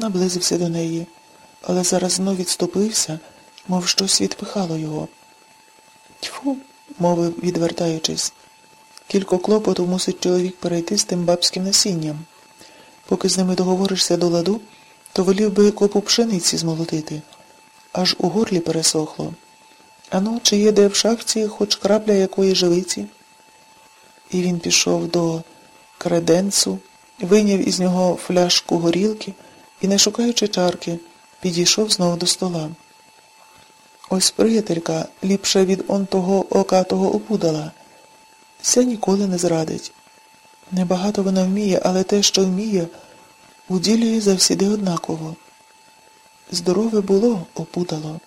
наблизився до неї, але зараз знов відступився, мов щось відпихало його. Тьфу, мовив, відвертаючись. Кілько клопоту мусить чоловік перейти з тим бабським насінням. Поки з ними договоришся до ладу, то волів би копу пшениці змолотити. Аж у горлі пересохло. Ану, чи є де в шахті хоч крапля якої живиці? І він пішов до креденцу, вийняв із нього фляжку горілки і, не шукаючи чарки, підійшов знову до стола. Ось приятелька ліпша від он того окатого опудала. Ся ніколи не зрадить. Небагато вона вміє, але те, що вміє, уділює завсіди однаково. Здорове було, опутало.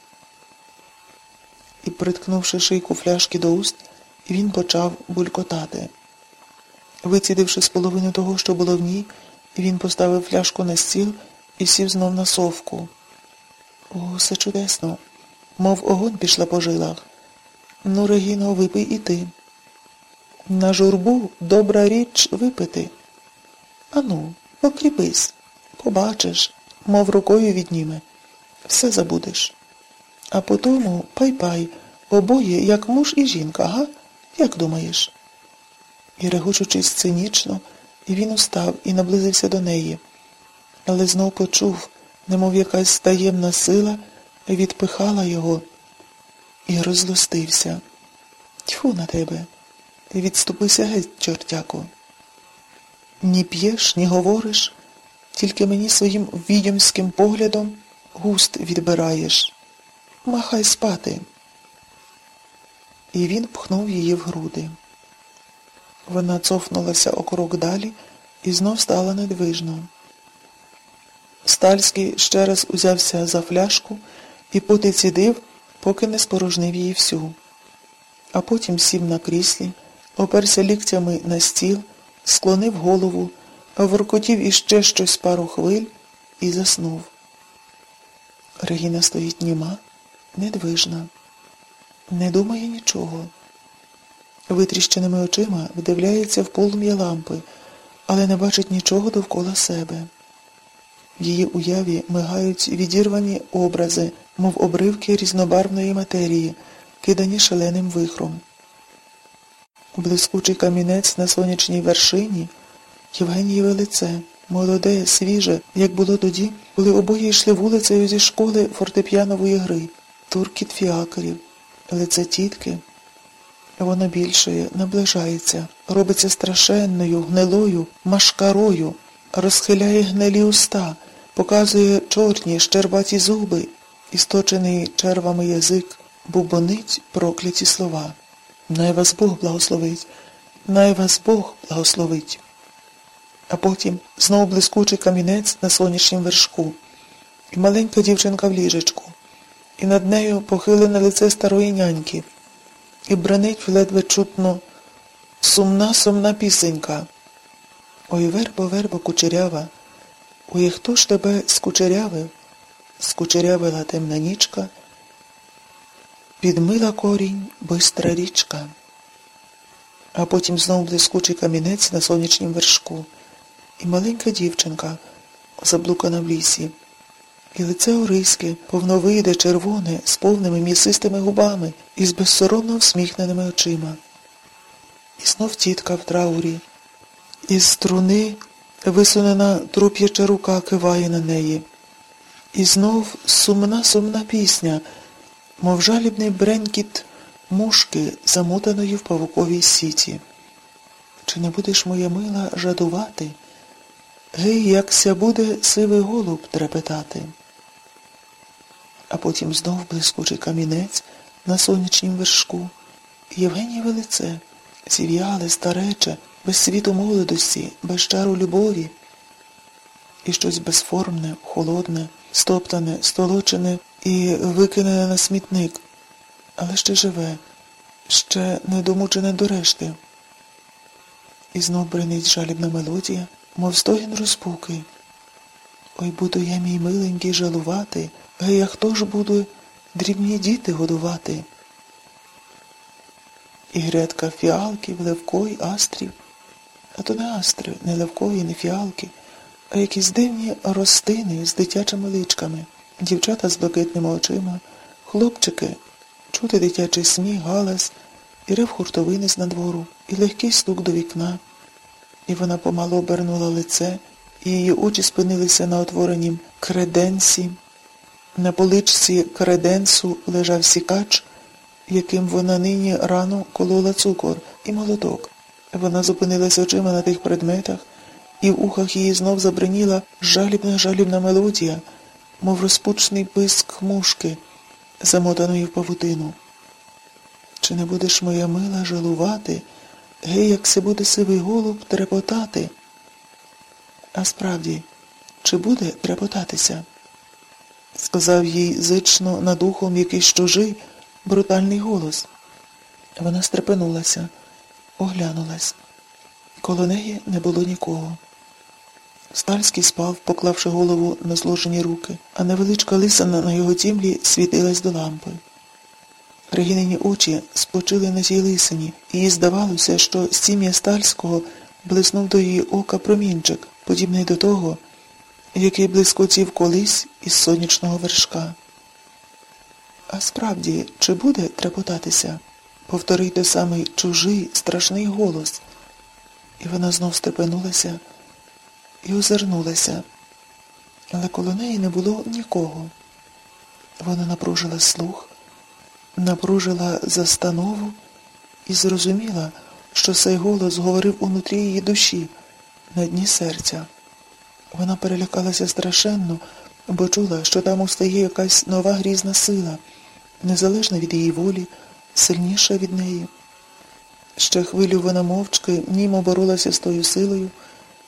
І, приткнувши шийку фляжки до уст, він почав булькотати. Вицідивши з половини того, що було в ній, він поставив фляжку на стіл і сів знов на совку. О, все чудесно, мов огонь пішла по жилах. Ну, Регіно, випий і ти. На журбу добра річ випити. Ану, покріпись, побачиш, мов рукою відніме. Все забудеш. А потому пай-пай, обоє, як муж і жінка, га? Як думаєш? І регочучись цинічно, він устав і наблизився до неї, але знов почув, немов якась таємна сила відпихала його і розлостився. Тьфу на тебе. Відступися геть, чортяко. Ні п'єш, ні говориш, тільки мені своїм відьомським поглядом густ відбираєш. Махай спати. І він пхнув її в груди. Вона цофнулася о крок далі і знов стала недвижно. Стальський ще раз узявся за фляжку і поти цідив, поки не спорожнив її всю. А потім сів на кріслі, оперся ліктями на стіл, склонив голову, воркотів іще щось пару хвиль і заснув. Регіна стоїть німа, недвижна, не думає нічого. Витріщеними очима вдивляється в полум'я лампи, але не бачить нічого довкола себе. В її уяві мигають відірвані образи, мов обривки різнобарвної матерії, кидані шаленим вихром. Блискучий камінець на сонячній вершині, Євгенієве лице, молоде, свіже, як було тоді, коли обоє йшли вулицею зі школи фортепіанової гри, туркіт фіакерів, лице тітки. Воно більшає, наближається, робиться страшенною, гнилою, машкарою, розхиляє гнилі уста, показує чорні, щербаті зуби, істочений червами язик, бубонить прокляті слова. Най вас Бог благословить, най вас Бог благословить. А потім знову блискучий камінець на сонячнім вершку, і маленька дівчинка в ліжечку, і над нею похилене лице старої няньки і бранить ледве чутно сумна сумна пісенька. Ой, вербо, вербо, кучерява, ой, хто ж тебе скучерявив? Скучерявила темна нічка, підмила корінь бистра річка. А потім знову блискучий камінець на сонячнім вершку, і маленька дівчинка, заблукана в лісі. І лице Ориське, повновиде, червоне, з повними м'ясистими губами і з безсоромно всміхненими очима. І знов тітка в траурі. Із струни висунена труп'яча рука киває на неї. І знов сумна сумна пісня, мов жалібний бренькіт мушки, замотаної в павуковій сіті. Чи не будеш, моя мила, жадувати? Гей, якся буде сивий голуб трепетати а потім знов блискучий камінець на сонячнім вершку. Євгенієве лице, зів'яле, старече, без світу молодості, без чару любові. І щось безформне, холодне, стоптане, столочене і викинене на смітник, але ще живе, ще не домучене до решти. І знов бренить жалібна мелодія, мов стогін розпуки. Ой буду я, мій миленький, жалувати. Гей, а хто ж буде дрібні діти годувати? І грядка фіалків, левкої, астрів. А то не астри, не левкої, не фіалки, а якісь дивні ростини з дитячими личками, дівчата з блакитними очима, хлопчики, чути дитячий сміх, галас, і рив хуртовини з надвору, і легкий стук до вікна. І вона помало обернула лице, і її очі спинилися на отворенім креденсі. На поличці креденсу лежав сікач, яким вона нині рано колола цукор і молоток. Вона зупинилась очима на тих предметах, і в ухах її знов забриніла жалібна жалібна мелодія, мов розпучний писк мушки, замотаної в павутину. Чи не будеш моя мила жалувати, гей, як се буде сивий голуб трепотати? А справді, чи буде трепотатися? Сказав їй зично над ухом якийсь чужий, брутальний голос. Вона стрепенулася, оглянулась. Коло неї не було нікого. Стальський спав, поклавши голову на зложені руки, а невеличка лисана на його тімлі світилась до лампи. Регінині очі спочили на тій лисині, і їй здавалося, що з сім'я Стальського блиснув до її ока промінчик, подібний до того, який блискотів колись із сонячного вершка. А справді, чи буде трепотатися? Повторив той самий чужий, страшний голос. І вона знов стрепенулася і озирнулася, але коло неї не було нікого. Вона напружила слух, напружила застанову і зрозуміла, що цей голос говорив унутрі її душі, на дні серця. Вона перелякалася страшенно, бо чула, що там устає якась нова грізна сила, незалежна від її волі, сильніша від неї. Ще хвилю вона мовчки, німо боролася з тою силою,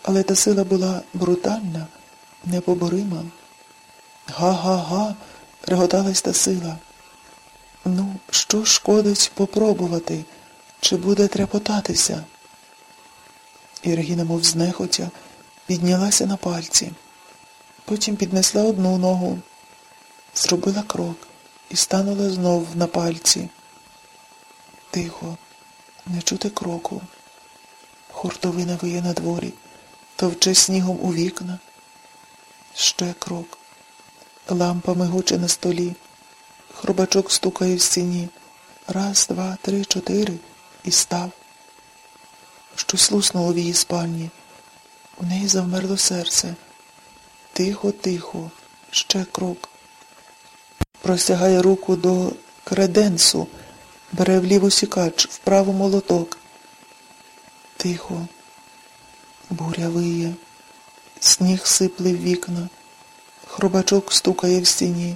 але та сила була брутальна, непоборима. Га-га-га, реготалась та сила. Ну, що шкодить попробувати, чи буде трепотатися? І Регіна, мов знехотя, піднялася на пальці. Потім піднесла одну ногу, зробила крок і станула знов на пальці. Тихо, не чути кроку. Хуртовина виє на дворі, товче снігом у вікна. Ще крок. Лампа мигоче на столі. Хробачок стукає в стіні. Раз, два, три, чотири і став. Щось луснуло в її спальні. У неї завмерло серце. Тихо, тихо, ще крок. Простягає руку до креденсу, бере вліво сікач, вправо молоток. Тихо, буря виє, сніг сипле в вікна, хробачок стукає в стіні.